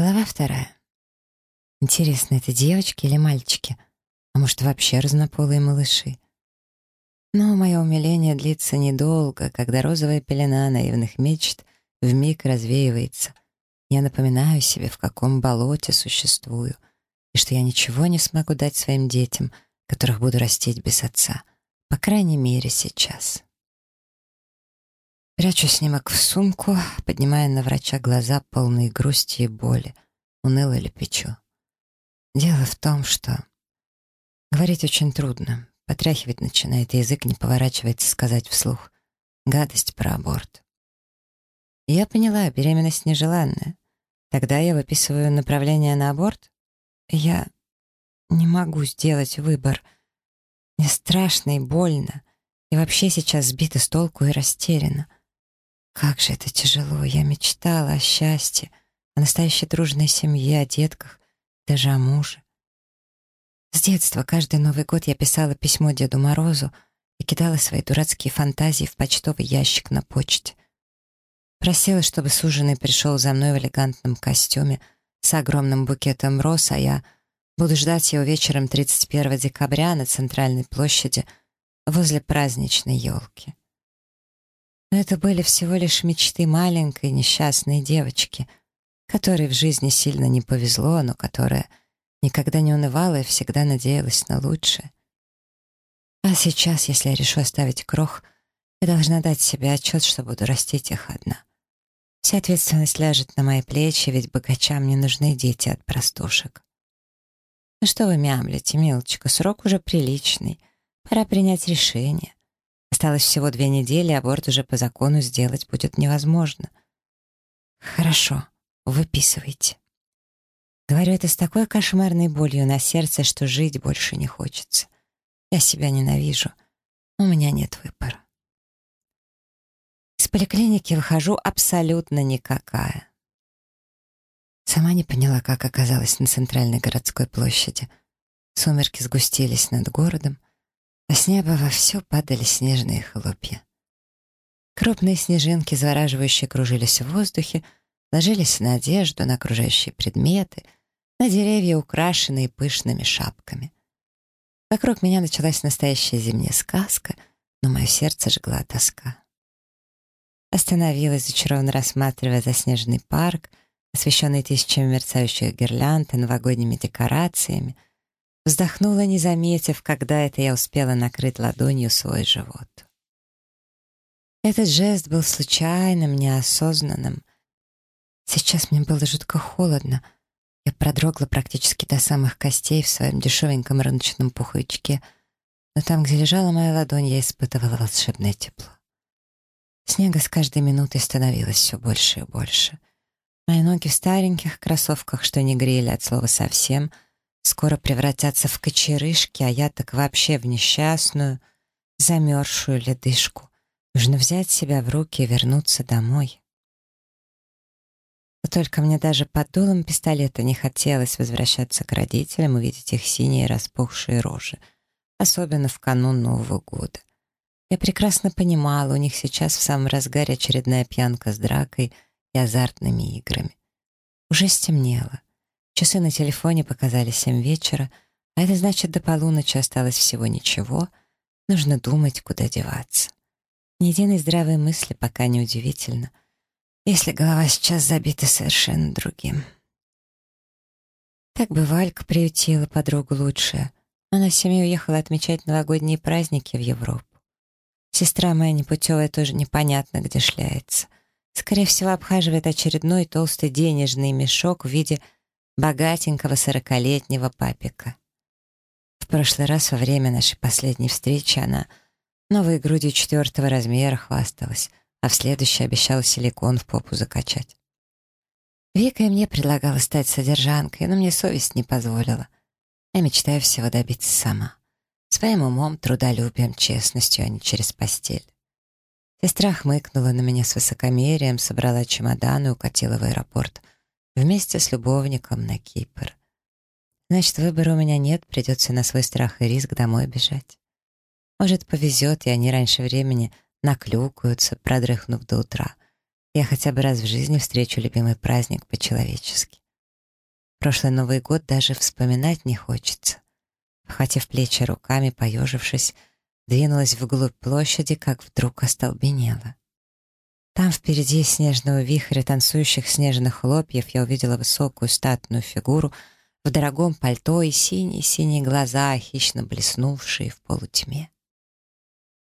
Глава вторая. Интересно, это девочки или мальчики? А может, вообще разнополые малыши? Но мое умиление длится недолго, когда розовая пелена наивных мечт вмиг развеивается. Я напоминаю себе, в каком болоте существую, и что я ничего не смогу дать своим детям, которых буду растить без отца, по крайней мере, сейчас. Прячу снимок в сумку, поднимая на врача глаза, полные грусти и боли. Уныло лепечу. Дело в том, что... Говорить очень трудно. Потряхивать начинает, язык не поворачивается сказать вслух. Гадость про аборт. Я поняла, беременность нежеланная. Тогда я выписываю направление на аборт. Я не могу сделать выбор. Мне страшно и больно. И вообще сейчас сбита с толку и растеряна. Как же это тяжело. Я мечтала о счастье, о настоящей дружной семье, о детках, даже о муже. С детства каждый Новый год я писала письмо Деду Морозу и кидала свои дурацкие фантазии в почтовый ящик на почте. Просила, чтобы суженый пришел за мной в элегантном костюме с огромным букетом роз, а я буду ждать его вечером 31 декабря на центральной площади возле праздничной елки. Но это были всего лишь мечты маленькой несчастной девочки, которой в жизни сильно не повезло, но которая никогда не унывала и всегда надеялась на лучшее. А сейчас, если я решу оставить крох, я должна дать себе отчет, что буду растить их одна. Вся ответственность ляжет на мои плечи, ведь богачам не нужны дети от простушек. Ну что вы мямлите, милочка, срок уже приличный. Пора принять решение. Осталось всего две недели, аборт уже по закону сделать будет невозможно. Хорошо, выписывайте. Говорю это с такой кошмарной болью на сердце, что жить больше не хочется. Я себя ненавижу. У меня нет выбора. Из поликлиники выхожу абсолютно никакая. Сама не поняла, как оказалась на центральной городской площади. Сумерки сгустились над городом, а с неба вовсю падали снежные хлопья. Крупные снежинки, завораживающие, кружились в воздухе, ложились на одежду, на окружающие предметы, на деревья, украшенные пышными шапками. Вокруг меня началась настоящая зимняя сказка, но мое сердце жгла тоска. Остановилась, зачарованно рассматривая заснеженный парк, освещенный тысячами мерцающих гирлянд и новогодними декорациями — Вздохнула, не заметив, когда это я успела накрыть ладонью свой живот. Этот жест был случайным, неосознанным. Сейчас мне было жутко холодно. Я продрогла практически до самых костей в своем дешевеньком рыночном пуховичке, но там, где лежала моя ладонь, я испытывала волшебное тепло. Снега с каждой минутой становилось все больше и больше. Мои ноги в стареньких кроссовках, что не грели от слова совсем — скоро превратятся в кочерышки, а я так вообще в несчастную, замерзшую ледышку. Нужно взять себя в руки и вернуться домой. Но только мне даже под дулом пистолета не хотелось возвращаться к родителям, увидеть их синие распухшие рожи, особенно в канун Нового года. Я прекрасно понимала, у них сейчас в самом разгаре очередная пьянка с дракой и азартными играми. Уже стемнело. Часы на телефоне показали семь вечера, а это значит, до полуночи осталось всего ничего. Нужно думать, куда деваться. Ни единой здравой мысли пока не удивительно, если голова сейчас забита совершенно другим. Так бы Валька приютила подругу лучшая. Она с семьей уехала отмечать новогодние праздники в Европу. Сестра моя непутевая тоже непонятно где шляется. Скорее всего, обхаживает очередной толстый денежный мешок в виде богатенького сорокалетнего папика. В прошлый раз во время нашей последней встречи она новой грудью четвертого размера хвасталась, а в следующий обещала силикон в попу закачать. Вика и мне предлагала стать содержанкой, но мне совесть не позволила. Я мечтаю всего добиться сама. Своим умом, трудолюбием, честностью, а не через постель. Сестра хмыкнула на меня с высокомерием, собрала чемодан и укатила в аэропорт — вместе с любовником на Кипр. Значит, выбора у меня нет, придется на свой страх и риск домой бежать. Может, повезет, и они раньше времени наклюкаются, продрыхнув до утра. Я хотя бы раз в жизни встречу любимый праздник по-человечески. Прошлый Новый год даже вспоминать не хочется. Вхватив плечи руками, поежившись, двинулась вглубь площади, как вдруг остолбенела. Там впереди снежного вихря танцующих снежных хлопьев я увидела высокую статную фигуру в дорогом пальто и синие-синие глаза, хищно блеснувшие в полутьме.